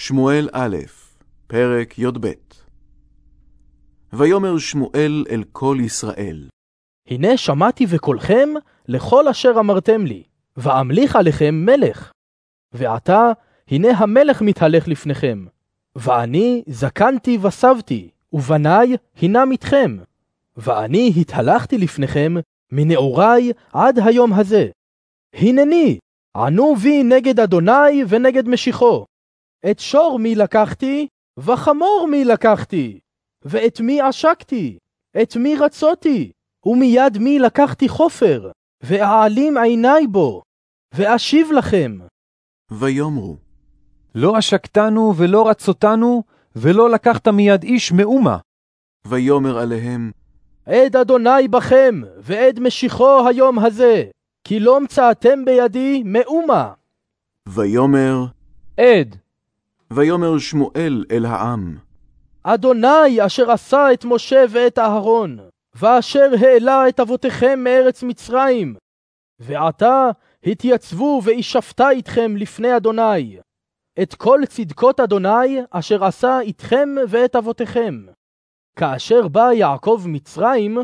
שמואל א', פרק י"ב ויאמר שמואל אל כל ישראל, הנה שמעתי בקולכם לכל אשר אמרתם לי, ואמליך עליכם מלך. ועתה, הנה המלך מתהלך לפניכם, ואני זקנתי וסבתי, ובניי הנם איתכם. ואני התהלכתי לפניכם מנעוריי עד היום הזה. הנני, ענו בי נגד אדוני ונגד משיחו. את שור מי לקחתי, וחמור מי לקחתי, ואת מי עשקתי, את מי רצותי, ומיד מי לקחתי חופר, ואעלים עיני בו, ואשיב לכם. ויאמרו, לא עשקתנו ולא רצותנו, ולא לקחת מיד איש מאומה. ויאמר עליהם, עד אדוני בכם, ועד משיחו היום הזה, כי לא מצאתם בידי מאומה. ויאמר, עד, ויאמר שמואל אל העם, אדוני אשר עשה את משה ואת אהרון, ואשר העלה את אבותיכם מארץ מצרים. ועתה התייצבו וישפטה איתכם לפני אדוני, את כל צדקות אדוני אשר עשה איתכם ואת אבותיכם. כאשר בא יעקב מצרים,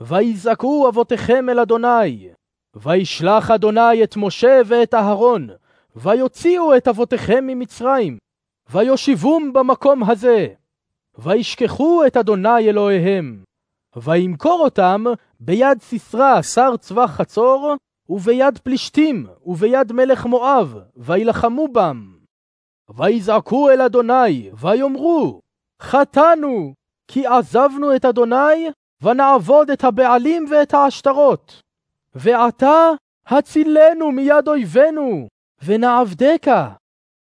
ויזעקו אבותיכם אל אדוני, וישלח אדוני את משה ואת אהרון, ויוציאו את אבותיכם ממצרים, ויושיבום במקום הזה, וישכחו את אדוני אלוהיהם, וימכור אותם ביד סיסרא שר צבא חצור, וביד פלישתים, וביד מלך מואב, וילחמו בם. ויזעקו אל אדוני, ויאמרו, חטאנו, כי עזבנו את אדוני, ונעבוד את הבעלים ואת העשתרות. ועתה הצילנו מיד אויבינו, ונעבדך.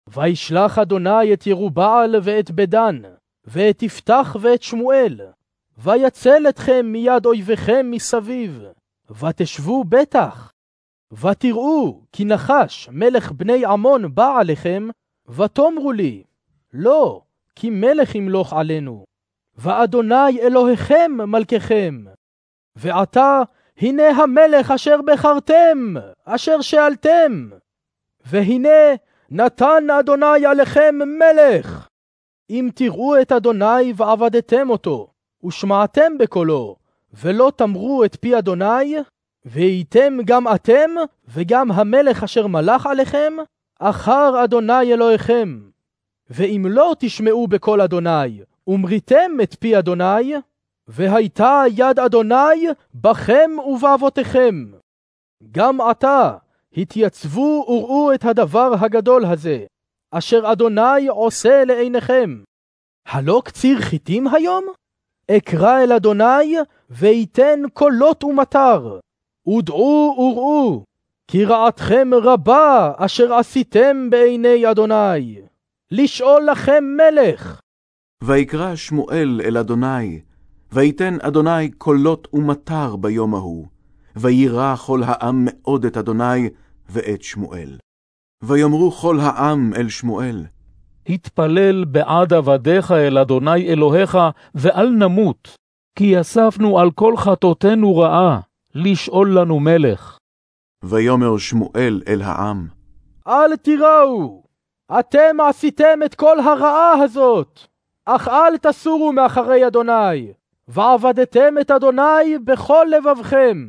וישלח אדוני את ירובעל ואת בדן, ואת יפתח ואת שמואל, ויצל אתכם מיד אויביכם מסביב, ותשבו בטח. ותראו כי נחש מלך בני עמון בא עליכם, ותאמרו לי, לא, כי מלך ימלוך עלינו, ואדוני אלוהיכם מלככם. ועתה הנה המלך אשר בחרתם, אשר שאלתם. והנה נתן אדוני עליכם מלך. אם תראו את אדוני ועבדתם אותו, ושמעתם בקולו, ולא תמרו את פי אדוני, והייתם גם אתם, וגם המלך אשר מלך עליכם, אחר אדוני אלוהיכם. ואם לא תשמעו בקול אדוני, ומריתם את פי אדוני, והייתה יד אדוני בכם ובאבותיכם. גם עתה התייצבו וראו את הדבר הגדול הזה, אשר אדוני עושה לעיניכם. הלא קציר חיטים היום? אקרא אל אדוני, ויתן קולות ומטר. ודעו וראו, כי רעתכם רבה אשר עשיתם בעיני אדוני. לשאול לכם מלך. ויקרא שמואל אל אדוני, ויתן אדוני קולות ומטר ביום ההוא, וירא כל העם מאוד את אדוני ואת שמואל. ויאמרו כל העם אל שמואל, התפלל בעד עבדיך אל אדוני אלוהיך, ואל נמות, כי אספנו על כל חטאותינו רעה, לשאול לנו מלך. ויאמר שמואל אל העם, אל תיראו, אתם עשיתם את כל הרעה הזאת, אך אל תסורו מאחרי אדוני, ועבדתם את אדוני בכל לבבכם.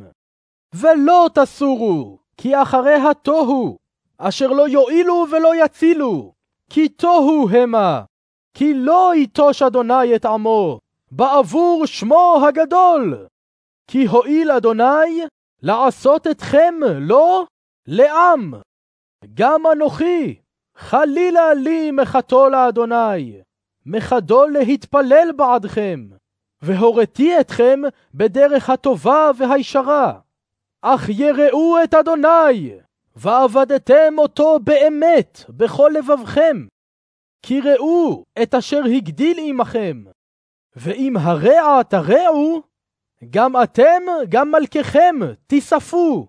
ולא תסורו, כי אחרי התוהו, אשר לא יועילו ולא יצילו, כי תוהו המה, כי לא יטוש אדוני את עמו, בעבור שמו הגדול. כי הואיל אדוני לעשות אתכם, לא, לעם. גם אנוכי, חלילה לי מחתו לאדוני, מחדו להתפלל בעדכם, והוריתי אתכם בדרך הטובה והישרה. אך יראו את אדוני, ועבדתם אותו באמת בכל לבבכם. כי ראו את אשר הגדיל עמכם, ואם הרע תרעו, גם אתם, גם מלככם, תיספו.